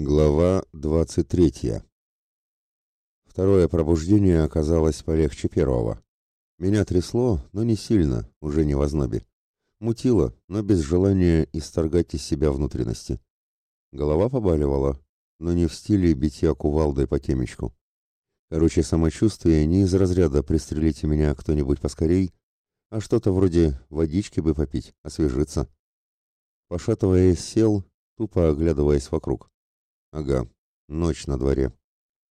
Глава 23. Второе пробуждение оказалось полегче первого. Меня трясло, но не сильно, уже не в ознобе. Мутило, но без желания исторгать из себя внутренности. Голова побаливала, но не в стиле битья кувалдой по темечку. Короче, самочувствие не из разряда «пристрелите меня кто-нибудь поскорей», а что-то вроде «водички бы попить, освежиться». Пошатываясь, сел, тупо оглядываясь вокруг. Ага, ночь на дворе.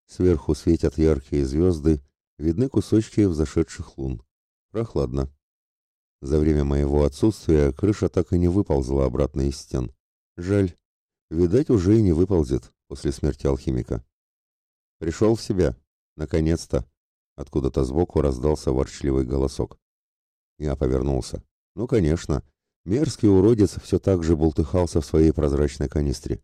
Сверху светят яркие звезды, видны кусочки взошедших лун. Прохладно. За время моего отсутствия крыша так и не выползла обратно из стен. Жаль. Видать, уже и не выползет после смерти алхимика. Пришел в себя. Наконец-то. Откуда-то сбоку раздался ворчливый голосок. Я повернулся. Ну, конечно. Мерзкий уродец все так же бултыхался в своей прозрачной канистре.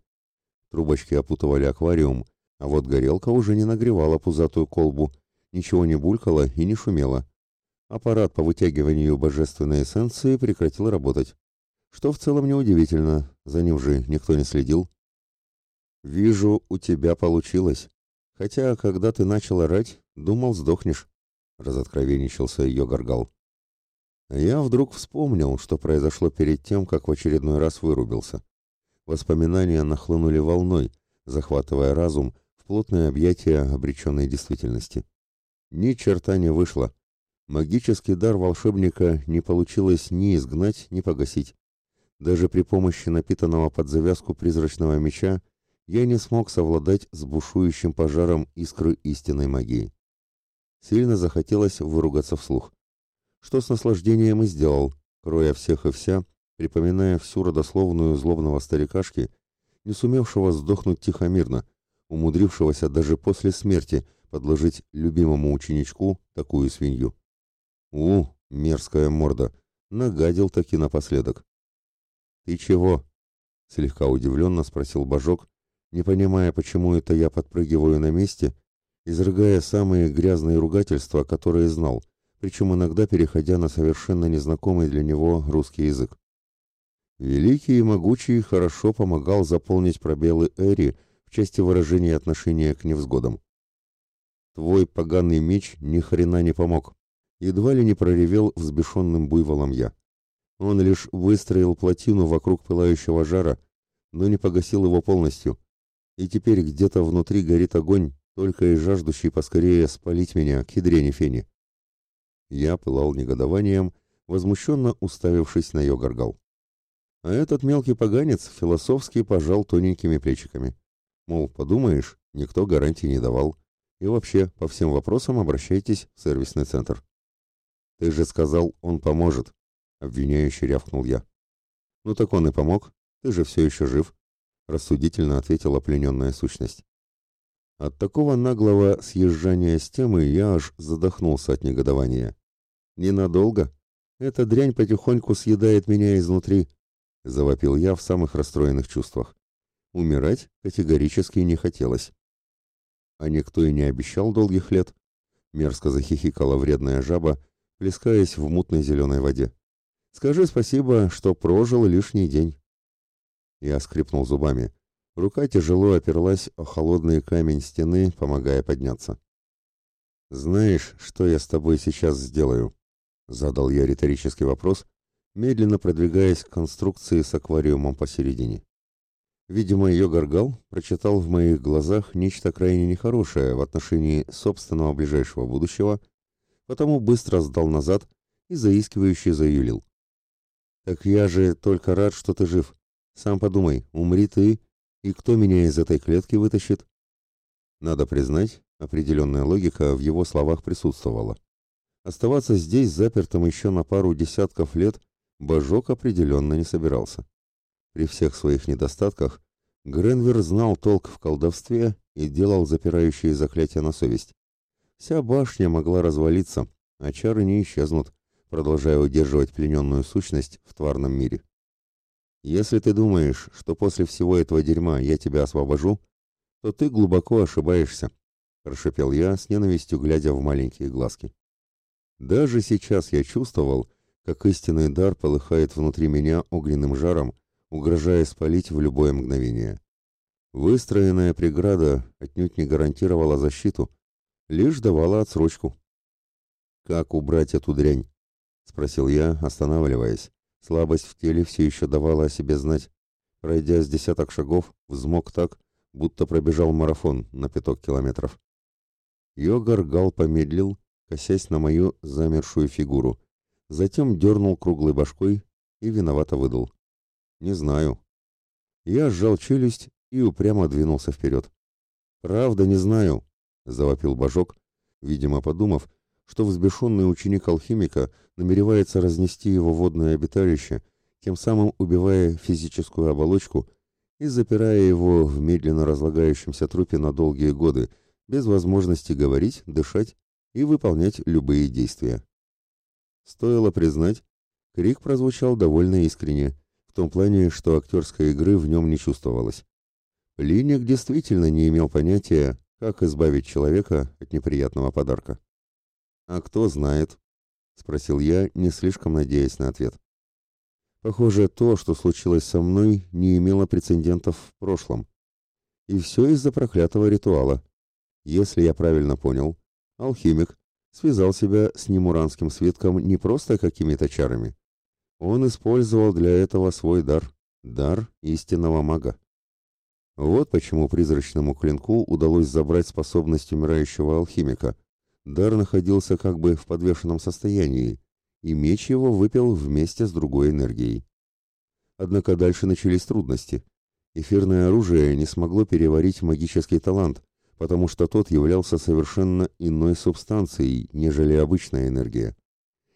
Трубочки опутывали аквариум, а вот горелка уже не нагревала пузатую колбу, ничего не булькало и не шумело. Аппарат по вытягиванию божественной эссенции прекратил работать. Что в целом неудивительно, за ним же никто не следил. «Вижу, у тебя получилось. Хотя, когда ты начал орать, думал, сдохнешь», — разоткровенничался ее горгал. Я вдруг вспомнил, что произошло перед тем, как в очередной раз вырубился. Воспоминания нахлынули волной, захватывая разум в плотное объятие обреченной действительности. Ни черта не вышло. Магический дар волшебника не получилось ни изгнать, ни погасить. Даже при помощи напитанного под завязку призрачного меча я не смог совладать с бушующим пожаром искры истинной магии. Сильно захотелось выругаться вслух. Что с наслаждением и сделал, кроя всех и вся, припоминая всю родословную злобного старикашки, не сумевшего сдохнуть тихомирно, умудрившегося даже после смерти подложить любимому ученичку такую свинью. У, мерзкая морда, нагадил таки напоследок. «Ты чего?» — слегка удивленно спросил Божок, не понимая, почему это я подпрыгиваю на месте, изрыгая самые грязные ругательства, которые знал, причем иногда переходя на совершенно незнакомый для него русский язык. Великий и могучий хорошо помогал заполнить пробелы Эри в части выражения отношения к невзгодам. Твой поганый меч ни хрена не помог. Едва ли не проревел взбешенным буйволом я. Он лишь выстроил плотину вокруг пылающего жара, но не погасил его полностью. И теперь где-то внутри горит огонь, только и жаждущий поскорее спалить меня к ядрене фени. Я пылал негодованием, возмущенно уставившись на ее горгал. А этот мелкий поганец философски пожал тоненькими плечиками. Мол, подумаешь, никто гарантии не давал. И вообще, по всем вопросам обращайтесь в сервисный центр. Ты же сказал, он поможет, обвиняюще рявкнул я. Ну так он и помог. Ты же все еще жив, рассудительно ответила плененная сущность. От такого наглого съезжания с темы я аж задохнулся от негодования. Ненадолго. Эта дрянь потихоньку съедает меня изнутри, — завопил я в самых расстроенных чувствах. Умирать категорически не хотелось. А никто и не обещал долгих лет. Мерзко захихикала вредная жаба, плескаясь в мутной зеленой воде. «Скажи спасибо, что прожил лишний день». Я скрипнул зубами. Рука тяжело оперлась о холодный камень стены, помогая подняться. «Знаешь, что я с тобой сейчас сделаю?» Задал я риторический вопрос, медленно продвигаясь к конструкции с аквариумом посередине. Видимо, ее горгал прочитал в моих глазах нечто крайне нехорошее в отношении собственного ближайшего будущего, потому быстро сдал назад и заискивающе заюлил. «Так я же только рад, что ты жив. Сам подумай, умри ты, и кто меня из этой клетки вытащит?» Надо признать, определенная логика в его словах присутствовала. Оставаться здесь запертым еще на пару десятков лет Божок определенно не собирался. При всех своих недостатках Гренвер знал толк в колдовстве и делал запирающие заклятия на совесть. Вся башня могла развалиться, а чары не исчезнут, продолжая удерживать плененную сущность в тварном мире. Если ты думаешь, что после всего этого дерьма я тебя освобожу, то ты глубоко ошибаешься, прошепел я с ненавистью, глядя в маленькие глазки. Даже сейчас я чувствовал, как истинный дар полыхает внутри меня огненным жаром, угрожая спалить в любое мгновение. Выстроенная преграда отнюдь не гарантировала защиту, лишь давала отсрочку. «Как убрать эту дрянь?» — спросил я, останавливаясь. Слабость в теле все еще давала о себе знать. Пройдя с десяток шагов, взмок так, будто пробежал марафон на пяток километров. Йогар Гал помедлил, косясь на мою замершую фигуру. Затем дернул круглой башкой и виновато выдал. «Не знаю». Я сжал челюсть и упрямо двинулся вперед. «Правда, не знаю», — завопил Божок, видимо, подумав, что взбешенный ученик алхимика намеревается разнести его водное обиталище, тем самым убивая физическую оболочку и запирая его в медленно разлагающемся трупе на долгие годы, без возможности говорить, дышать и выполнять любые действия. Стоило признать, крик прозвучал довольно искренне, в том плане, что актерской игры в нем не чувствовалось. Линик действительно не имел понятия, как избавить человека от неприятного подарка. «А кто знает?» — спросил я, не слишком надеясь на ответ. Похоже, то, что случилось со мной, не имело прецедентов в прошлом. И все из-за проклятого ритуала. Если я правильно понял, алхимик связал себя с немуранским свитком не просто какими-то чарами. Он использовал для этого свой дар, дар истинного мага. Вот почему призрачному клинку удалось забрать способность умирающего алхимика, Дар находился как бы в подвешенном состоянии, и меч его выпил вместе с другой энергией. Однако дальше начались трудности. Эфирное оружие не смогло переварить магический талант, потому что тот являлся совершенно иной субстанцией, нежели обычная энергия.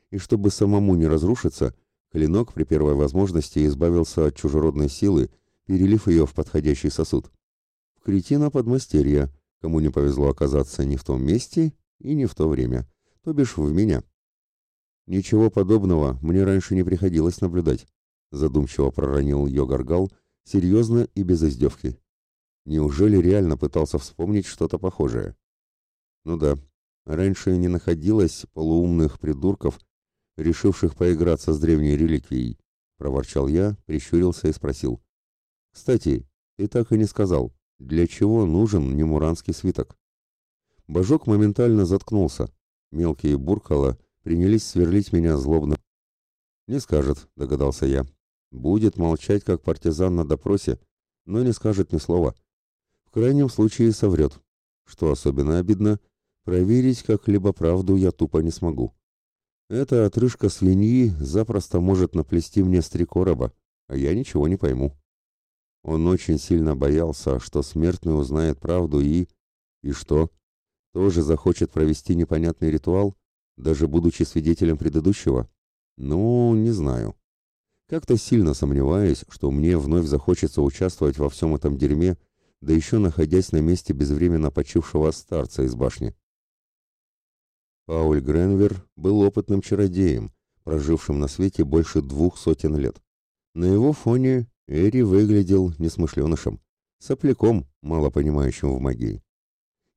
И чтобы самому не разрушиться, клинок при первой возможности избавился от чужеродной силы, перелив ее в подходящий сосуд. В кретина подмастерья, кому не повезло оказаться не в том месте и не в то время, то бишь в меня. Ничего подобного мне раньше не приходилось наблюдать, задумчиво проронил Йогаргал, серьезно и без издевки. Неужели реально пытался вспомнить что-то похожее? Ну да, раньше не находилось полуумных придурков, решивших поиграться с древней реликвией, проворчал я, прищурился и спросил. Кстати, ты так и не сказал, для чего нужен немуранский свиток? Божок моментально заткнулся. Мелкие буркала принялись сверлить меня злобно. «Не скажет», — догадался я. «Будет молчать, как партизан на допросе, но не скажет ни слова. Крайнем случае соврет. Что особенно обидно, проверить как-либо правду я тупо не смогу. Эта отрыжка свиньи запросто может наплести мне с три короба, а я ничего не пойму». Он очень сильно боялся, что смертный узнает правду и... И что? тоже захочет провести непонятный ритуал, даже будучи свидетелем предыдущего? Ну, не знаю. Как-то сильно сомневаюсь, что мне вновь захочется участвовать во всем этом дерьме, да еще находясь на месте безвременно почившего старца из башни. Пауль Гренвер был опытным чародеем, прожившим на свете больше двух сотен лет. На его фоне Эри выглядел несмышленышем, сопляком, мало понимающим в магии.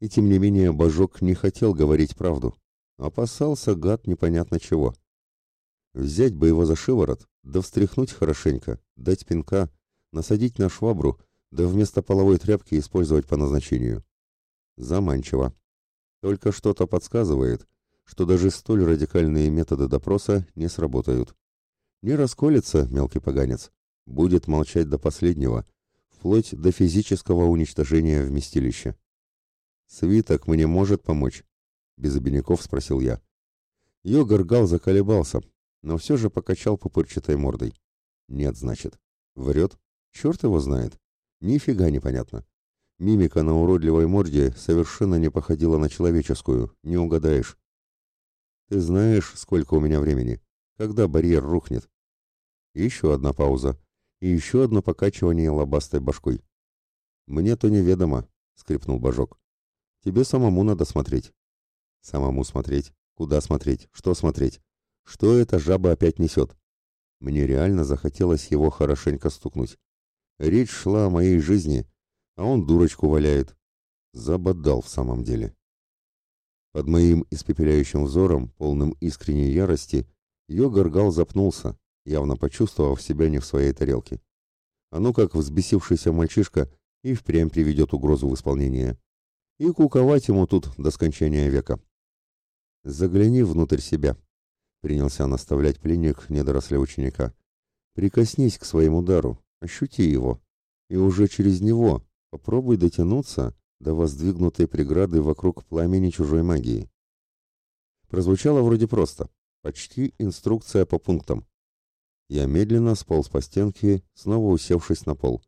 И тем не менее Божок не хотел говорить правду. Опасался гад непонятно чего. Взять бы его за шиворот, да встряхнуть хорошенько, дать пинка, насадить на швабру, да вместо половой тряпки использовать по назначению. Заманчиво. Только что-то подсказывает, что даже столь радикальные методы допроса не сработают. Не расколется мелкий поганец, будет молчать до последнего, вплоть до физического уничтожения вместилища. «Свиток мне может помочь?» — без обиняков спросил я. Йогар Гал заколебался, но все же покачал пупырчатой мордой. «Нет, значит. Врет? Черт его знает. Нифига непонятно. Мимика на уродливой морде совершенно не походила на человеческую, не угадаешь. Ты знаешь, сколько у меня времени? Когда барьер рухнет?» Еще одна пауза. И еще одно покачивание лобастой башкой. «Мне то неведомо», — скрипнул божок. Тебе самому надо смотреть. Самому смотреть? Куда смотреть? Что смотреть? Что эта жаба опять несет? Мне реально захотелось его хорошенько стукнуть. Речь шла о моей жизни, а он дурочку валяет. Забодал в самом деле. Под моим испепеляющим взором, полным искренней ярости, Йогаргал запнулся, явно почувствовав себя не в своей тарелке. А ну как взбесившийся мальчишка и впрямь приведет угрозу в исполнение. И куковать ему тут до скончания века. «Загляни внутрь себя», — принялся наставлять пленник недоросля ученика. «Прикоснись к своему дару, ощути его, и уже через него попробуй дотянуться до воздвигнутой преграды вокруг пламени чужой магии». Прозвучало вроде просто, почти инструкция по пунктам. Я медленно сполз по стенке, снова усевшись на пол,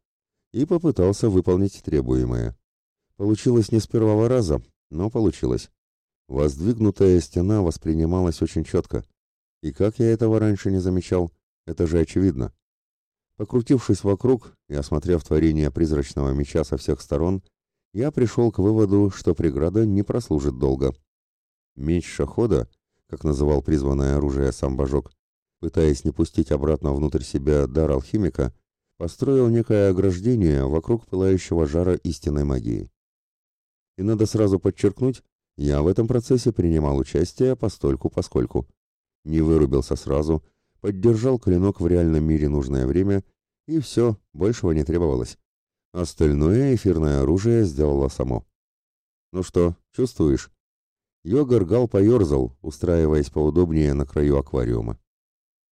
и попытался выполнить требуемое. Получилось не с первого раза, но получилось. Воздвигнутая стена воспринималась очень четко. И как я этого раньше не замечал, это же очевидно. Покрутившись вокруг и осмотрев творение призрачного меча со всех сторон, я пришел к выводу, что преграда не прослужит долго. Меч Шахода, как называл призванное оружие сам Божок, пытаясь не пустить обратно внутрь себя дар алхимика, построил некое ограждение вокруг пылающего жара истинной магии. И надо сразу подчеркнуть, я в этом процессе принимал участие постольку-поскольку. Не вырубился сразу, поддержал клинок в реальном мире нужное время, и все, большего не требовалось. Остальное эфирное оружие сделало само. «Ну что, чувствуешь?» Йогар Гал поерзал, устраиваясь поудобнее на краю аквариума.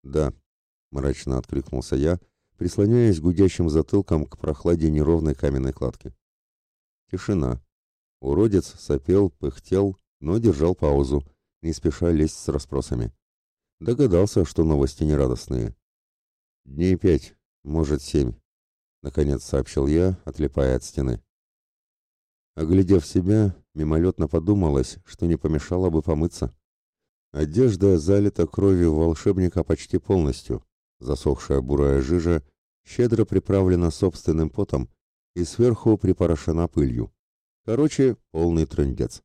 «Да», — мрачно откликнулся я, прислоняясь гудящим затылком к прохладе неровной каменной кладки. Тишина. Уродец сопел, пыхтел, но держал паузу, не спеша лезть с расспросами. Догадался, что новости нерадостные. «Дней пять, может, семь», — наконец сообщил я, отлипая от стены. Оглядев себя, мимолетно подумалось, что не помешало бы помыться. Одежда залита кровью волшебника почти полностью. Засохшая бурая жижа щедро приправлена собственным потом и сверху припорошена пылью. Короче, полный трындец.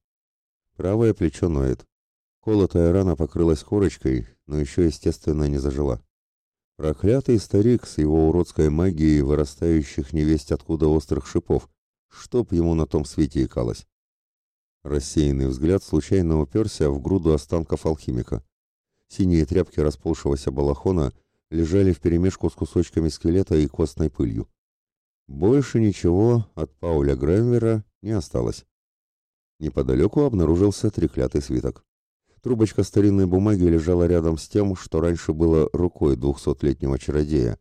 Правое плечо ноет. Колотая рана покрылась корочкой, но еще, естественно, не зажила. Проклятый старик с его уродской магией, вырастающих невесть откуда острых шипов, чтоб ему на том свете икалось. Рассеянный взгляд случайно уперся в груду останков алхимика. Синие тряпки расползшегося балахона лежали вперемешку с кусочками скелета и костной пылью. Больше ничего от Пауля Грэмвера не осталось. Неподалеку обнаружился треклятый свиток. Трубочка старинной бумаги лежала рядом с тем, что раньше было рукой двухсотлетнего чародея,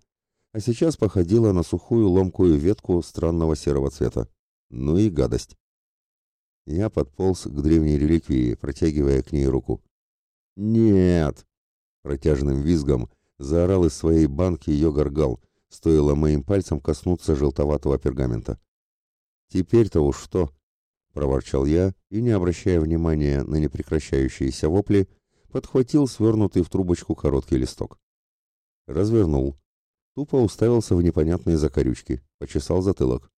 а сейчас походила на сухую ломкую ветку странного серого цвета. Ну и гадость. Я подполз к древней реликвии, протягивая к ней руку. «Нет!» Протяжным визгом заорал из своей банки ее горгал, стоило моим пальцем коснуться желтоватого пергамента. «Теперь-то уж что?» — проворчал я и, не обращая внимания на непрекращающиеся вопли, подхватил свернутый в трубочку короткий листок. Развернул. Тупо уставился в непонятные закорючки, почесал затылок.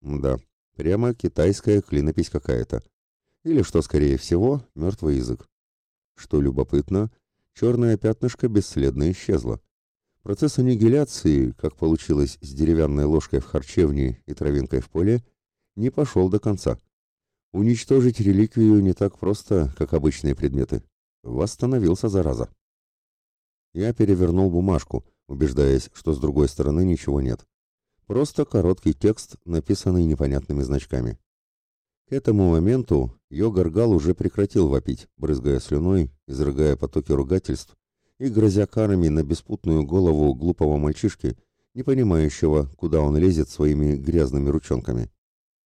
Да, Прямо китайская клинопись какая-то. Или, что скорее всего, мертвый язык. Что любопытно, черное пятнышко бесследно исчезло. Процесс аннигиляции, как получилось с деревянной ложкой в харчевне и травинкой в поле, не пошел до конца. Уничтожить реликвию не так просто, как обычные предметы. Восстановился зараза. Я перевернул бумажку, убеждаясь, что с другой стороны ничего нет. Просто короткий текст, написанный непонятными значками. К этому моменту Йогаргал уже прекратил вопить, брызгая слюной, изрыгая потоки ругательств и грозя карами на беспутную голову глупого мальчишки, не понимающего, куда он лезет своими грязными ручонками.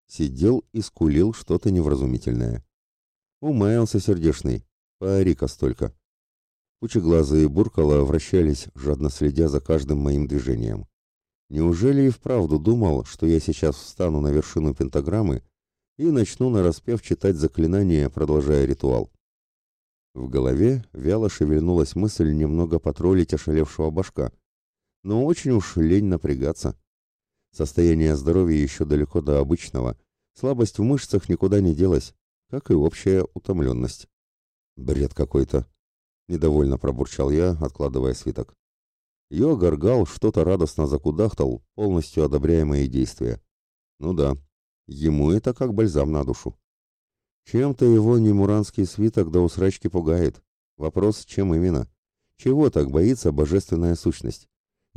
Сидел и скулил что-то невразумительное. Умаялся сердешный, поори-ка столько. Пучеглазые буркала вращались, жадно следя за каждым моим движением. Неужели и вправду думал, что я сейчас встану на вершину пентаграммы и начну нараспев читать заклинания, продолжая ритуал? В голове вяло шевельнулась мысль немного потроллить ошалевшего башка, но очень уж лень напрягаться. Состояние здоровья еще далеко до обычного, слабость в мышцах никуда не делась, как и общая утомленность. Бред какой-то. Недовольно пробурчал я, откладывая свиток. Ее горгал что-то радостно закудахтал, полностью одобряя мои действия. Ну да, ему это как бальзам на душу. Чем-то его немуранский свиток до усрачки пугает. Вопрос, чем именно? Чего так боится божественная сущность?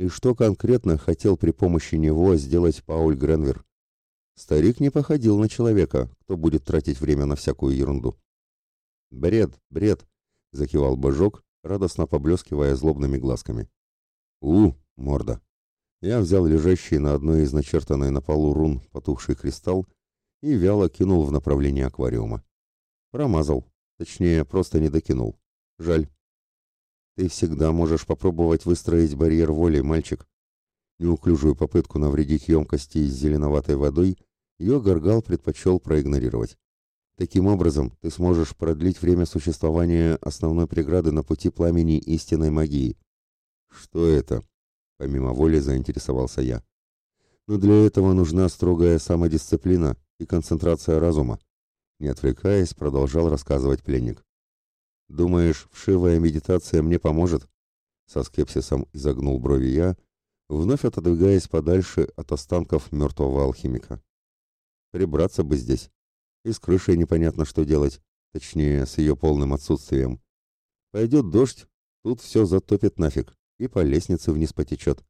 И что конкретно хотел при помощи него сделать Пауль Гренвер? Старик не походил на человека, кто будет тратить время на всякую ерунду. «Бред, бред!» — закивал Божок, радостно поблескивая злобными глазками. «У, морда!» Я взял лежащий на одной из начертанной на полу рун потухший кристалл и вяло кинул в направлении аквариума. Промазал, точнее, просто не докинул. Жаль. Ты всегда можешь попробовать выстроить барьер воли, мальчик. Неуклюжую попытку навредить емкости с зеленоватой водой ее Гаргал предпочел проигнорировать. Таким образом, ты сможешь продлить время существования основной преграды на пути пламени истинной магии. Что это? Помимо воли заинтересовался я. Но для этого нужна строгая самодисциплина и концентрация разума. Не отвлекаясь, продолжал рассказывать пленник. «Думаешь, вшивая медитация мне поможет?» Со скепсисом изогнул брови я, вновь отодвигаясь подальше от останков мертвого алхимика. «Прибраться бы здесь. И с крышей непонятно, что делать, точнее, с ее полным отсутствием. Пойдет дождь, тут все затопит нафиг, и по лестнице вниз потечет.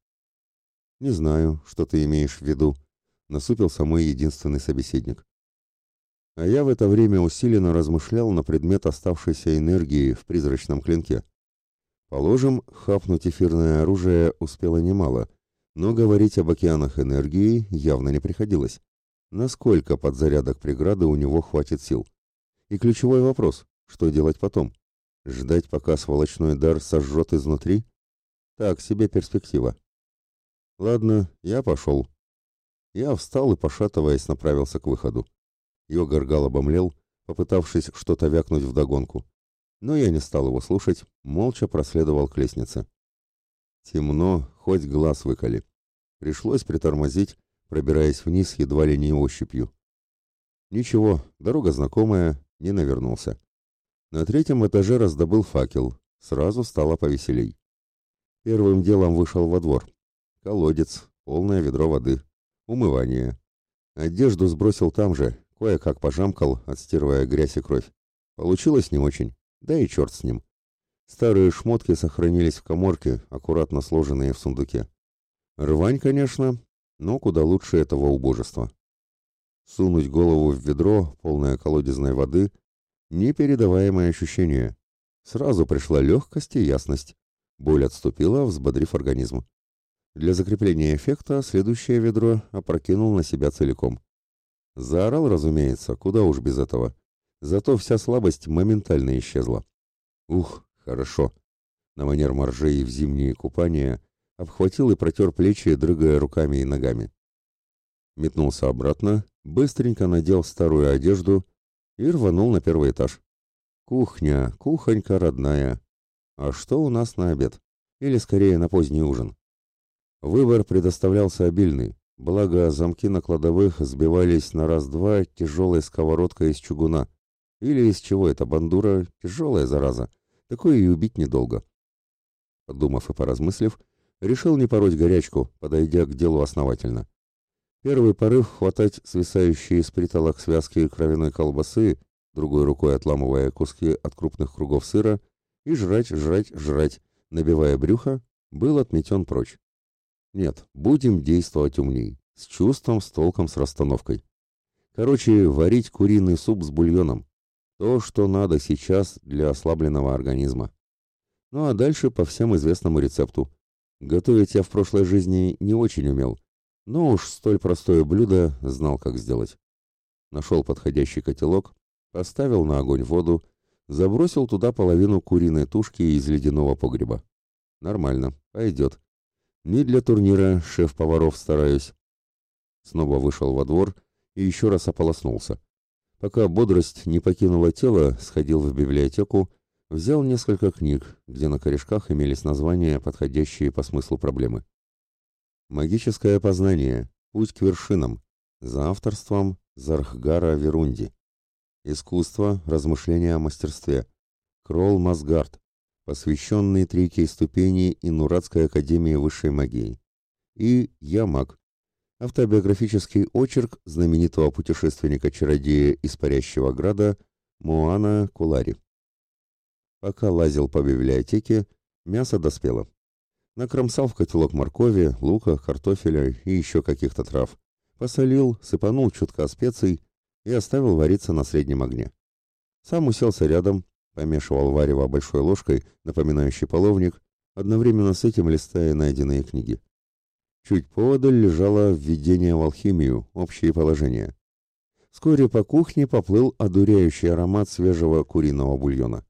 Не знаю, что ты имеешь в виду, насупился мой единственный собеседник. А я в это время усиленно размышлял на предмет оставшейся энергии в призрачном клинке. Положим, хапнуть эфирное оружие успело немало, но говорить об океанах энергии явно не приходилось насколько подзарядок преграды у него хватит сил. И ключевой вопрос, что делать потом? Ждать, пока сволочной дар сожжет изнутри? Так, себе перспектива. Ладно, я пошел. Я встал и, пошатываясь, направился к выходу. Йогаргал обомлел, попытавшись что-то вякнуть вдогонку. Но я не стал его слушать, молча проследовал к лестнице. Темно, хоть глаз выколи. Пришлось притормозить пробираясь вниз едва ли не ощупью. Ничего, дорога знакомая, не навернулся. На третьем этаже раздобыл факел, сразу стало повеселей. Первым делом вышел во двор. Колодец, полное ведро воды, умывание. Одежду сбросил там же, кое-как пожамкал, отстирывая грязь и кровь. Получилось не очень, да и черт с ним. Старые шмотки сохранились в коморке, аккуратно сложенные в сундуке. Рвань, конечно, но куда лучше этого убожества. Сунуть голову в ведро, полное колодезной воды, непередаваемое ощущение. Сразу пришла легкость и ясность. Боль отступила, взбодрив организм. Для закрепления эффекта следующее ведро опрокинул на себя целиком. Заорал, разумеется, куда уж без этого. Зато вся слабость моментально исчезла. Ух, хорошо. На манер моржей в зимние купания обхватил и протер плечи, дрыгая руками и ногами. Метнулся обратно, быстренько надел старую одежду и рванул на первый этаж. Кухня, кухонька родная. А что у нас на обед? Или скорее на поздний ужин? Выбор предоставлялся обильный, благо замки на кладовых сбивались на раз-два тяжелой сковородкой из чугуна. Или из чего это бандура, тяжелая зараза. Такое и убить недолго. Подумав и поразмыслив, решил не пороть горячку, подойдя к делу основательно. Первый порыв хватать свисающие из притолок связки кровяной колбасы, другой рукой отламывая куски от крупных кругов сыра, и жрать, жрать, жрать, набивая брюхо, был отметен прочь. Нет, будем действовать умней, с чувством, с толком, с расстановкой. Короче, варить куриный суп с бульоном. То, что надо сейчас для ослабленного организма. Ну а дальше по всем известному рецепту. Готовить я в прошлой жизни не очень умел, но уж столь простое блюдо знал, как сделать. Нашел подходящий котелок, поставил на огонь воду, забросил туда половину куриной тушки из ледяного погреба. Нормально, пойдет. Не для турнира шеф-поваров стараюсь. Снова вышел во двор и еще раз ополоснулся. Пока бодрость не покинула тело, сходил в библиотеку Взял несколько книг, где на корешках имелись названия, подходящие по смыслу проблемы. «Магическое познание. Путь к вершинам». За авторством Зархгара Верунди. «Искусство. Размышления о мастерстве». Кролл Масгард. Посвященный третьей ступени Инурадской академии высшей магии. И «Я маг». Автобиографический очерк знаменитого путешественника-чародея из Парящего Града Моана Кулари. Пока лазил по библиотеке, мясо доспело. Накромсал в котелок моркови, лука, картофеля и еще каких-то трав. Посолил, сыпанул чутка специй и оставил вариться на среднем огне. Сам уселся рядом, помешивал варево большой ложкой, напоминающей половник, одновременно с этим листая найденные книги. Чуть поодаль лежало введение в алхимию, общие положения. Вскоре по кухне поплыл одуряющий аромат свежего куриного бульона.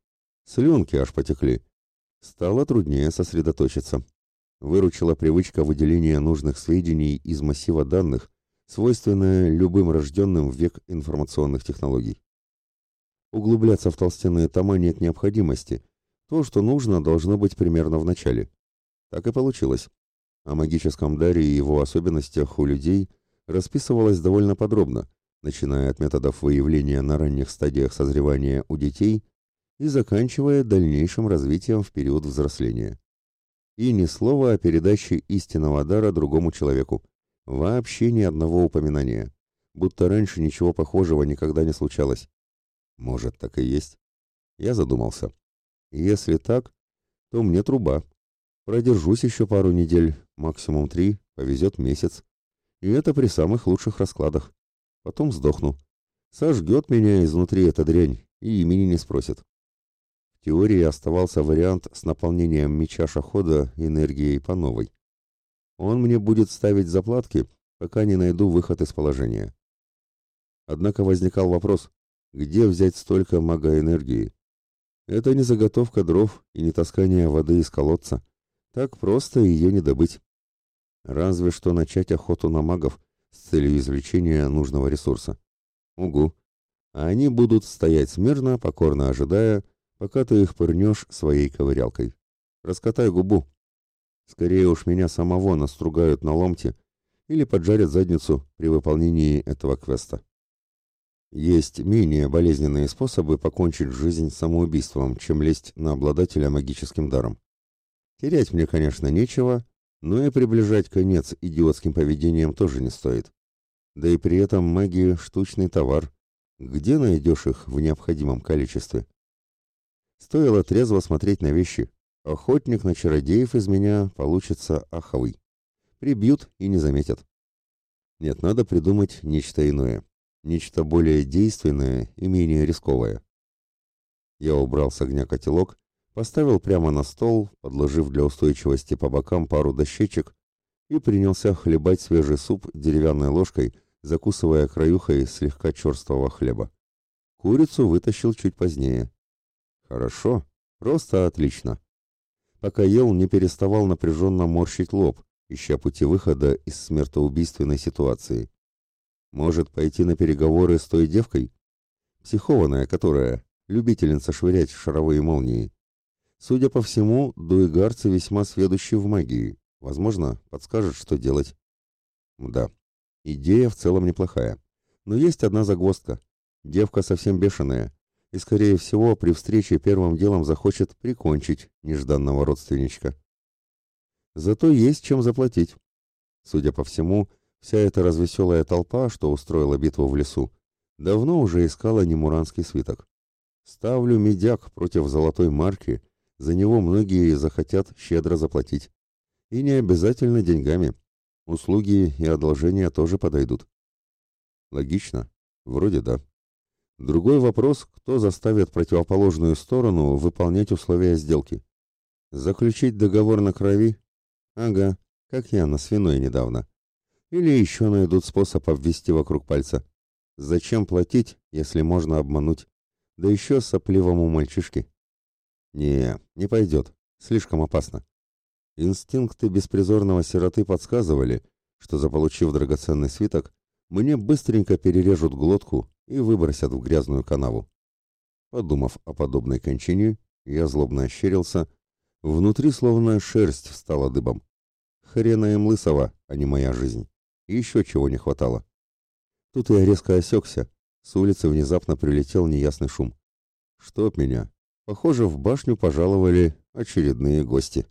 Слюнки аж потекли. Стало труднее сосредоточиться. Выручила привычка выделения нужных сведений из массива данных, свойственная любым рожденным в век информационных технологий. Углубляться в толстенные тома нет необходимости. То, что нужно, должно быть примерно в начале. Так и получилось. О магическом даре и его особенностях у людей расписывалось довольно подробно, начиная от методов выявления на ранних стадиях созревания у детей и заканчивая дальнейшим развитием в период взросления. И ни слова о передаче истинного дара другому человеку. Вообще ни одного упоминания. Будто раньше ничего похожего никогда не случалось. Может, так и есть. Я задумался. Если так, то мне труба. Продержусь еще пару недель, максимум три, повезет месяц. И это при самых лучших раскладах. Потом сдохну. Сожгет меня изнутри эта дрянь и имени не спросит. В теории оставался вариант с наполнением меча шахода энергией по новой. Он мне будет ставить заплатки, пока не найду выход из положения. Однако возникал вопрос, где взять столько магоэнергии? Это не заготовка дров и не таскание воды из колодца. Так просто ее не добыть. Разве что начать охоту на магов с целью извлечения нужного ресурса. Угу. А они будут стоять смирно, покорно ожидая, пока ты их пырнешь своей ковырялкой. Раскатай губу. Скорее уж меня самого настругают на ломти или поджарят задницу при выполнении этого квеста. Есть менее болезненные способы покончить жизнь самоубийством, чем лезть на обладателя магическим даром. Терять мне, конечно, нечего, но и приближать конец идиотским поведением тоже не стоит. Да и при этом магия – штучный товар. Где найдешь их в необходимом количестве? Стоило трезво смотреть на вещи. Охотник на чародеев из меня получится аховый. Прибьют и не заметят. Нет, надо придумать нечто иное нечто более действенное и менее рисковое. Я убрал с огня котелок, поставил прямо на стол, подложив для устойчивости по бокам пару дощечек и принялся хлебать свежий суп деревянной ложкой, закусывая краюхой слегка черствого хлеба. Курицу вытащил чуть позднее. Хорошо, просто отлично. Пока ел, не переставал напряженно морщить лоб, ища пути выхода из смертоубийственной ситуации. Может, пойти на переговоры с той девкой? Психованная, которая любительница швырять шаровые молнии. Судя по всему, дуэгарцы весьма сведущи в магии. Возможно, подскажет, что делать. Да, идея в целом неплохая. Но есть одна загвоздка. Девка совсем бешеная. И, скорее всего, при встрече первым делом захочет прикончить нежданного родственничка. Зато есть чем заплатить. Судя по всему, Вся эта развеселая толпа, что устроила битву в лесу, давно уже искала немуранский свиток. Ставлю медяк против золотой марки, за него многие захотят щедро заплатить. И не обязательно деньгами. Услуги и одолжения тоже подойдут. Логично? Вроде да. Другой вопрос, кто заставит противоположную сторону выполнять условия сделки. Заключить договор на крови? Ага, как я на свиной недавно. Или еще найдут способ обвести вокруг пальца. Зачем платить, если можно обмануть? Да еще сопливому мальчишке. Не, не пойдет. Слишком опасно. Инстинкты беспризорного сироты подсказывали, что, заполучив драгоценный свиток, мне быстренько перережут глотку и выбросят в грязную канаву. Подумав о подобной кончине, я злобно ощерился. Внутри словно шерсть встала дыбом. Хрена им лысого, а не моя жизнь. И еще чего не хватало. Тут я резко осекся. С улицы внезапно прилетел неясный шум. Чтоб меня. Похоже, в башню пожаловали очередные гости.